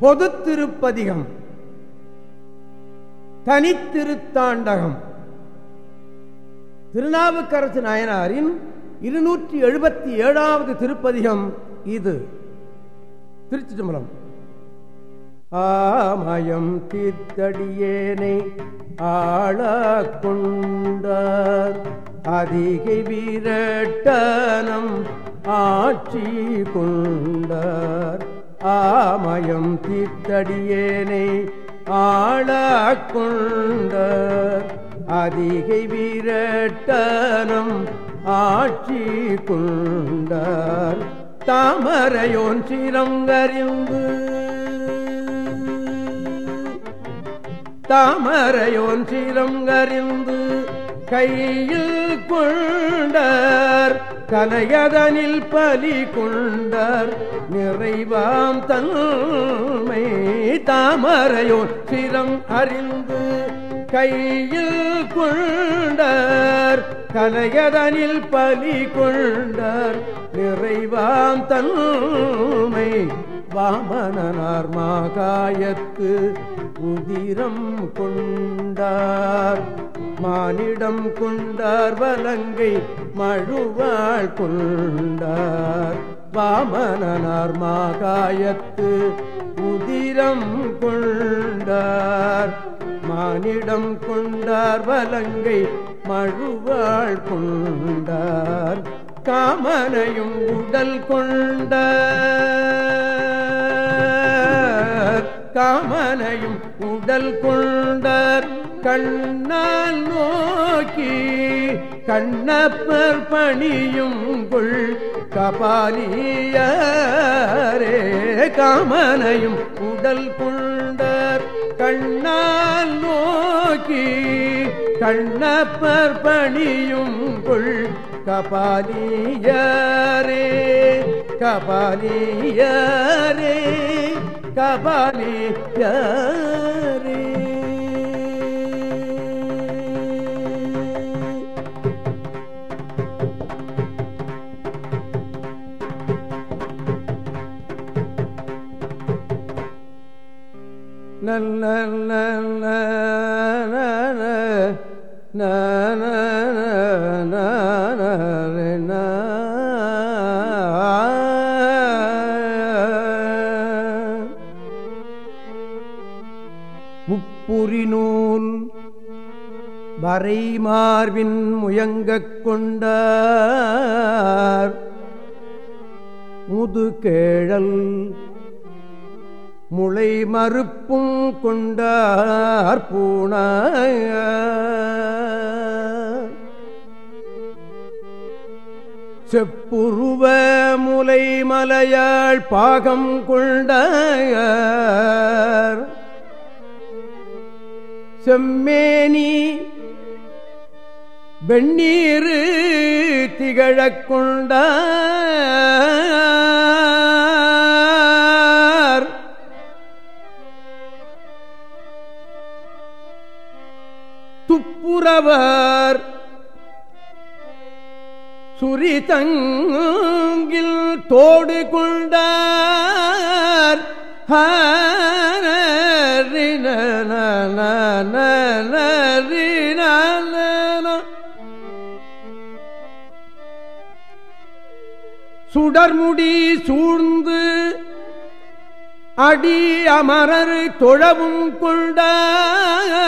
பொது திருப்பதிகம் தனித்திருத்தாண்டகம். திருநாவுக்கரசு நாயனாரின் இருநூற்றி எழுபத்தி ஏழாவது திருப்பதிகம் இது. திருச்சி தம்பரம் ஆமயம் தீர்த்தடியேனை ஆள கொண்டார் அதிகை வீரட்டனம் ஆட்சி கொண்டார். ஆமயம் தீர்த்தடியேனை ஆள கொண்டார் அதிகை வீரட்டனம் ஆட்சி கொண்டார். தாமரையோன் சிரங்கறிந்து தாமரையோன் சிரங்கறிந்து கையில் கொண்டார். கலையதனில் பலி கொண்டார். நிறைவாம் தன்மை தாமரையோ சிரம் அறிந்து கையில் கொண்டார். கலையதனில் பலி கொண்டார். நிறைவாம் தன்மை வாமனார் மாகாயத்து உதிரம் கொண்டார். மானிடம் கொண்டார் வலங்கை மழுவாள் கொண்டார். வாமனார் மாகாயத்து உதிரம் கொண்டார். மானிடம் கொண்டார் வலங்கை மழுவாள் கொண்டார். காமனையும் உடல் கொண்ட காமனையும் உடல் கொண்டார் கண்ணால் நோக்கி கண்ணப்பர் பணியும் கொள் கபாலியரே. காமனையும் உடல் கொண்டார் கண்ணால் நோக்கி கண்ணப்பர் பணியும் கொள் கபாலியரே. கபாலியரே. கபாலியரே நல்ல நல்ல முப்புரி வரை மார்பின் முயங்கக் கொண்டார். முதுகேழல் முளை மறுப்பும் கொண்டார் பூண செப்புருவ முலை மலையாள் பாகம் கொண்டார் செம்மேனி வெண்ணீர் திகழக் கொண்டார் துப்புரவர் சுரிதங்கில் தோடு கொண்டார் சுடர்முடி சூழ்ந்து அடி அமரர் தொழவும் கொண்டார்.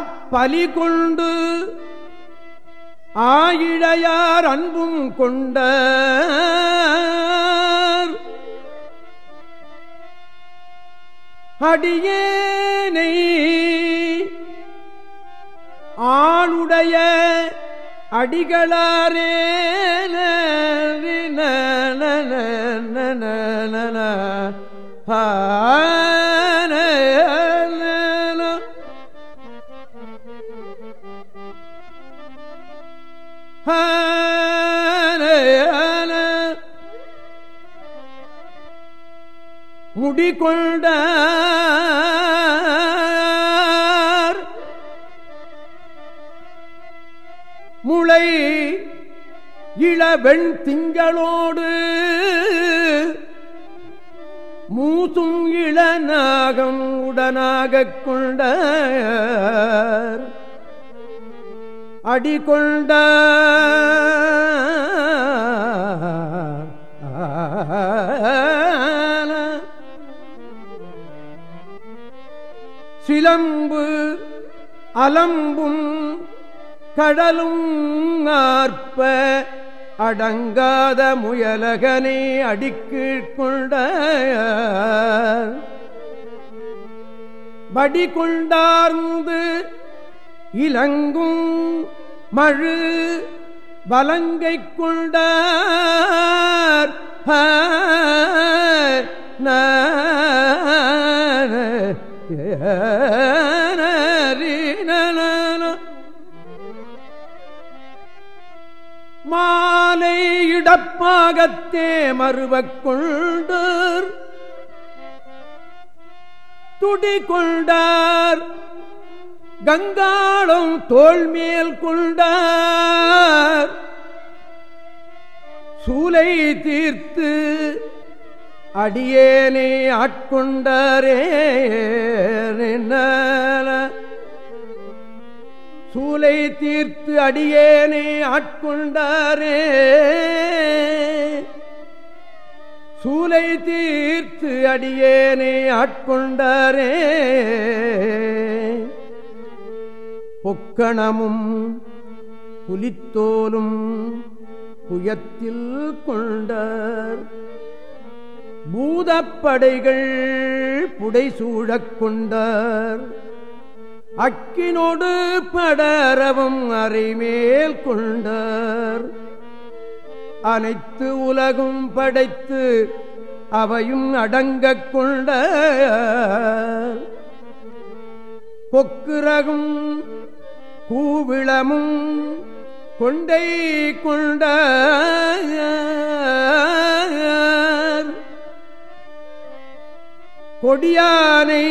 அப்பலி கொண்டு ஆயிழையார் அன்பும் கொண்ட அடியேனை ஆளுடைய அடிகளாரே நன முடிகொண்ட முளை இளவெண் திங்களோடு. மூசும் இளநாகம் உடனாகக் கொண்டார். அடிகொண்ட சிலம்பு அலம்பும் கடலும் ஆர்ப்ப அடங்காத முயலகனை அடிக்கீழ் கொண்ட படி கொண்டார்ந்து இலங்கும் மழு வலங்கை கொண்டார் மாலை இடப்பாகத்தே மறுவக்கொண்டு கொண்டார் துடி கொண்டார் கங்காளம் தோல்மேல் கொண்டார். சூலை தீர்த்து அடியேனை ஆட்கொண்டாரே சூலை தீர்த்து அடியேனை ஆட்கொண்டாரே. சூலை தீர்த்து அடியேனை ஆட்கொண்டாரே. பொக்கணமும் புலித்தோலும் புயத்தில் கொண்டார். பூதப்படைகள் புடைசூழக் கொண்டார். அக்கினோடு படரவும் அறைமேல் கொண்டார். அனைத்து உலகும் படைத்து அவையும் அடங்கக் கொண்ட பொக்குரகும் பூவிளமும் கொண்டை கொண்ட கொடியானை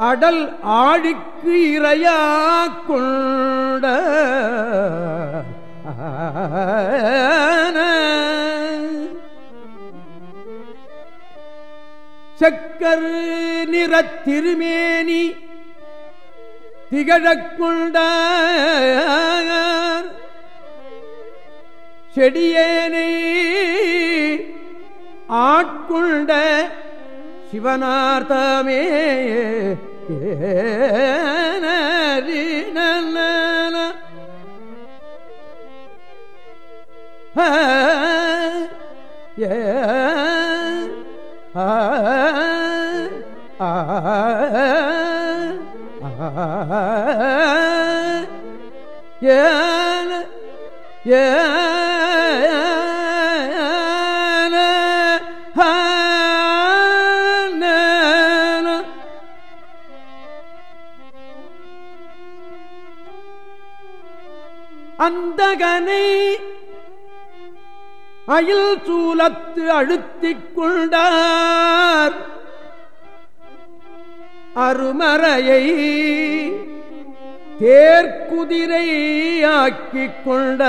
அடல் ஆழிக்கு இறையா கொண்ட செக்கரு நிற திருமேனி திகழக்கொண்ட செடியேனை ஆட்கொண்ட சிவனார்த்தமே ஏ ஏன அந்தகனை அயில் சூலத்து அழுத்திக் கொண்டார். அருமறையை தேர்க்குதிரை ஆக்கிக் கொண்ட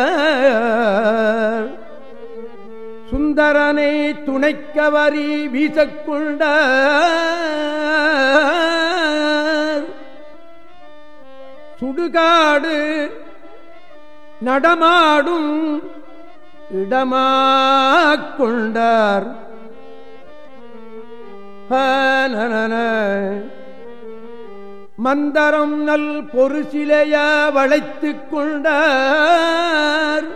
சுந்தரனை துணைக்கவரி வீசக்கொண்ட சுடுகாடு நடமாடும் இடமாக் கொண்டார். மந்தரம் நல் பொருசிலைய வளைத்து கொண்டார்.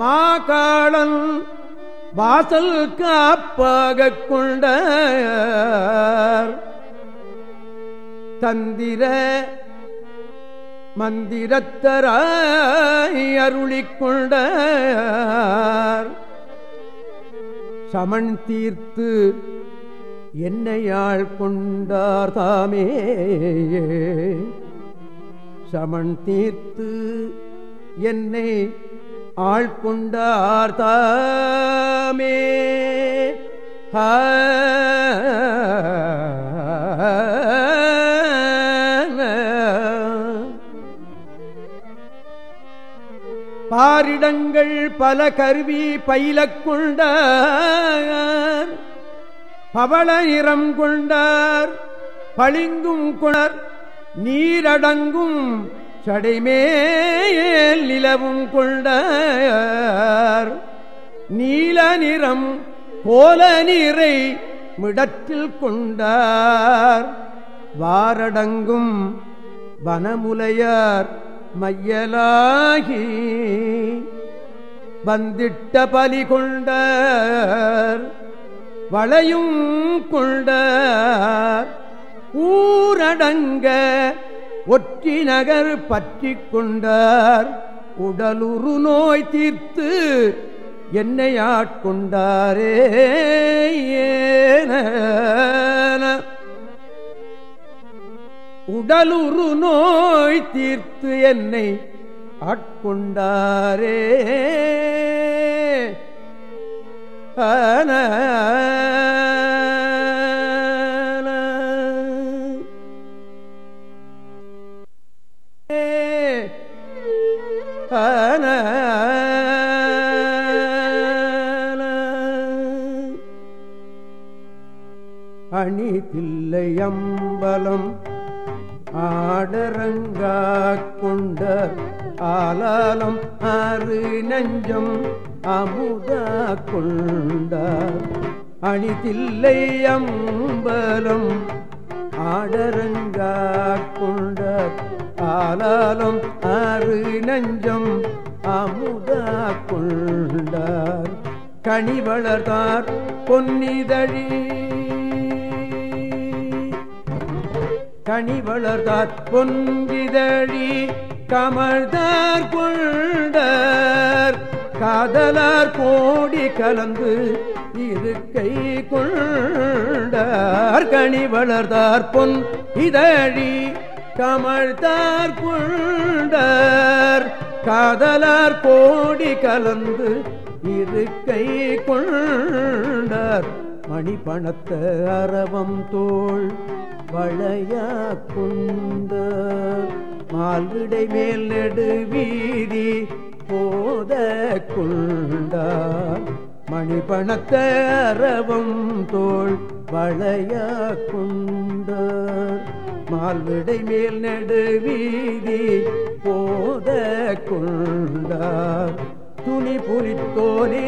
மாகாளன் வாசல் காப்பாக கொண்டார். தந்திர மந்திரத்தராய் அருளிக்கொண்டார் சமன் தீர்த்து என்னையாள் கொண்டார் தாமே சமன் தீர்த்து என்னை ஆள் கொண்டார் தாமே. பாரிடங்கள் பல கருவி பயிலக் கொண்டார் பவள இரம் கொண்டார் பளிங்கும் குணர் நீரடங்கும் சடைமேல் நிலவும் கொண்டார். நீல நிறம் கோல நீரை மிடத்தில் கொண்டார். வாரடங்கும் வனமுலையார் மையலாகி வந்திட்ட பலி கொண்டார். வளையும் கொண்ட ஊரடங்க ஒற்றி நகர் பற்றி கொண்டார். உடலுறு நோய் தீர்த்து என்னை ஆட்கொண்டாரே உடலுறு நோய் தீர்த்து என்னை ஆட்கொண்டாரே. அணி தில்லை அம்பலம் ஆடரங்கா கொண்ட ஆலாலம் ஆறு நஞ்சம் அமுதா கொண்டார். அணிதில்லை அம்பலம் ஆடரங்கா கொண்ட ஆலாலம் ஆறு நஞ்சம் அமுதா கொண்டார். கனி வளர்ந்தார் பொன்னிதழி. கனி வளர்ந்தார் பொன்னிதழி கமழ்தார் கொண்டார். காதலார் கோடி கலந்து இருக்கை கொண்டார் கனி வளர்ந்தார் பொன் இதழி கமழ்த்தார் கொண்டார். காதலார் கோடி கலந்து இருக்கை கொண்டார் மணி பணத்த அரவம் தோல் வளையா கொண்ட மால்விடை மேல் நெடு வீதி போத கொண்டார் மணி பணத்த அரவம் தோள் வளையா கொண்டார் மால்விடை மேல் நெடுவீதி போத கொண்டார் துணி புலித்தோலினையாடை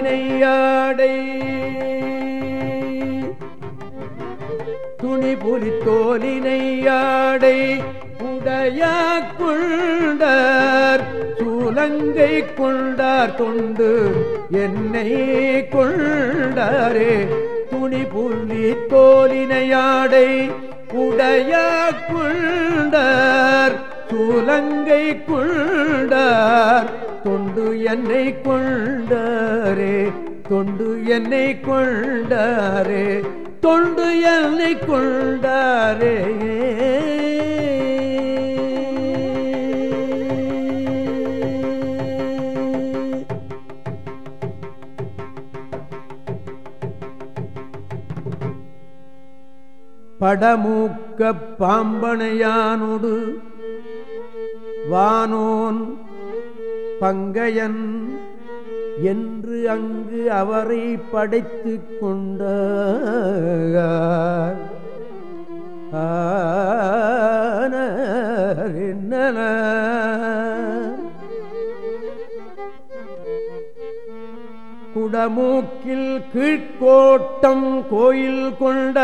துணி புலித்தோலினையாடை உடைய உடையா சூலங்கை கொண்டார் தொண்டு என்னை கொண்டாரே. துணி புள்ளி தோலினையாடை உடைய குண்டார். சூலங்கை கொண்டார். தொண்டு என்னை கொண்டாரே. தொண்டு என்னை கொண்டாரே. தொண்டு என்னை கொண்டாரே. படமூக்க பாம்பனையானொடு வானோன் பங்கையன் என்று அங்கு அவரை படைத்து கொண்ட குடமூக்கில் கீழ்கோட்டம் கோயில் கொண்ட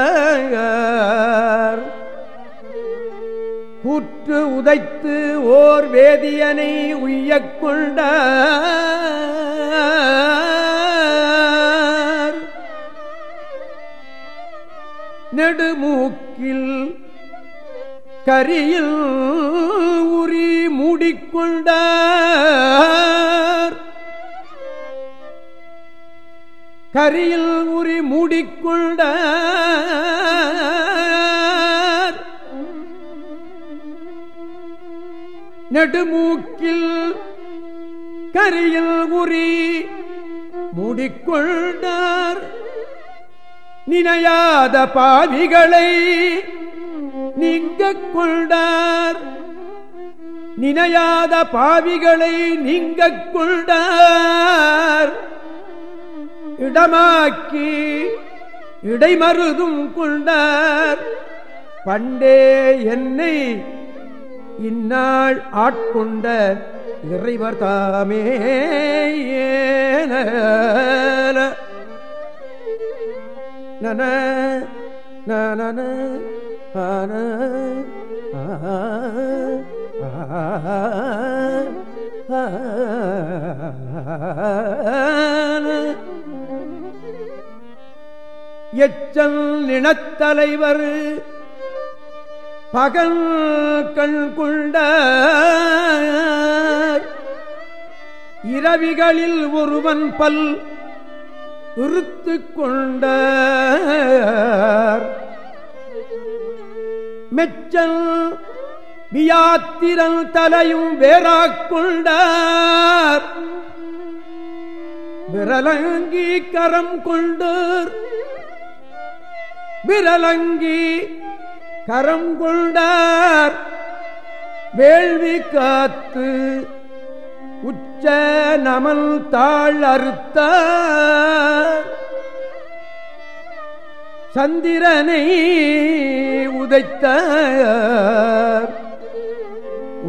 கூற்று உதைத்து ஓர் வேதியனை உய்யக் கொண்ட நெடுமூக்கில் கரியில் உரி மூடிக்கொண்டார் கரியில் உரி மூடிக்கொண்டார். நெடுமூக்கில் கரியில் உரி மூடிக்கொண்டார். நினையாத பாவிகளை நீங்க கொண்டார். நினையாத பாவிகளை நீங்க கொண்டார். இடமாக்கி இடைமருதும் கொண்டார். பண்டே என்னை இந்நாள் ஆட்கொண்ட இறைவர் தாமே நன நன ஆன எச்சல் நினத்தலைவர். பகல் கண் கொண்ட இரவிகளில் ஒருவன் பல் இருத்து கொண்ட மெச்சல் வியாத்திரல் தலையும் வேறாக்கொண்டார் விரலங்கி கரம் கொண்டார். விரலங்கி கரம் கொண்டார். வேள்வி காத்து உச்ச நமல் தாழ் அறுத்த சந்திரனை உதைத்த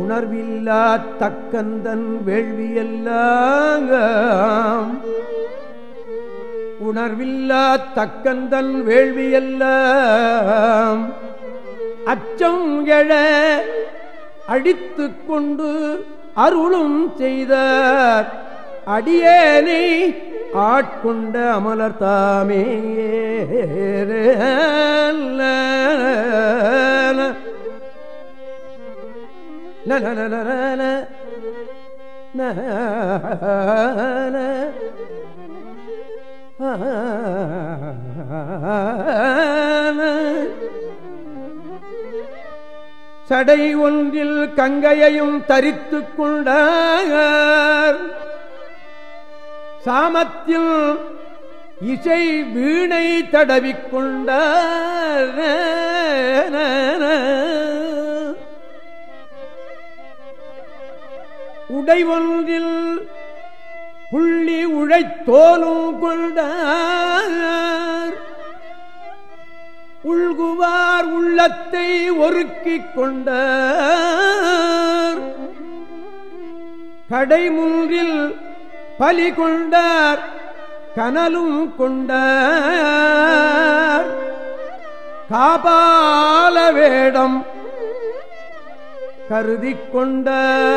உணர்வில்லா தக்கந்தன் வேள்வியெல்லாம் உணர்வில்லா தக்கந்தன் வேள்வியல்ல அச்சம் எழ அடித்து கொண்டு அருளும் செய்தார். அடியேனை ஆட்கொண்ட அமலர் தாமே சடை ஒன்றில் கங்கையையும் தரித்து கொண்டார். சாமத்தில் இசை வீணை தடவிக்கொண்டார் உடை ஒன்றில் புள்ளி உழைத்தோலும் கொண்டார் உள்குவார் உள்ளத்தை ஒருக்கிக் கொண்டார். கடைமுன்றில் பலி கொண்டார் கனலும் கொண்டார். காபால வேடம் கருதி கொண்டார்.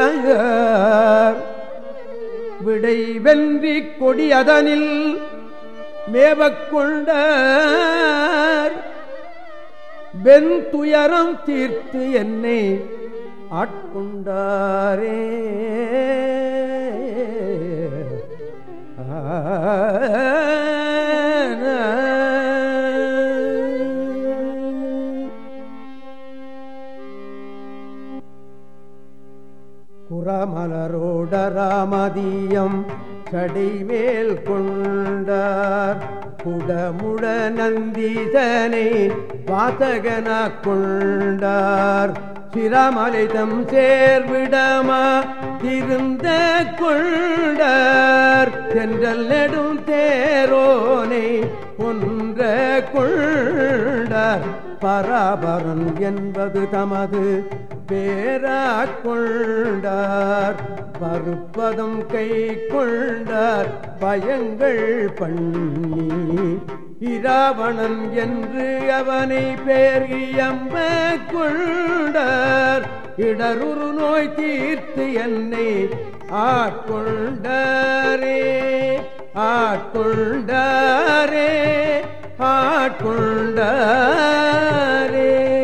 விடை வென்றி கொடியதனில் மேவக்கொண்டார் வெண்துயரம் தீர்த்து என்னை ஆட்கொண்டாரே. ஆ. குறமலரோடராமதியம் கடைமேல் கொண்டார். குடமுட நந்தீசனை வாசகன கொண்டார். சிரமலிதம் சேர்விடமா திருந்த கொண்டார். சென்றல் நெடும் தேரோனை ஒன்ற கொண்டார். பராபரன் என்பது தமது பேரா கொண்டார். மறுப்பதம் கை கொண்டார். பயங்கள் பண்ணி இராவணன் என்று அவனை பேரியம்ப கொண்டார். இடருரு நோய் தீர்த்து என்னை ஆட்கொண்டாரே ஆட்கொண்டாரே ஆட்கொண்டாரே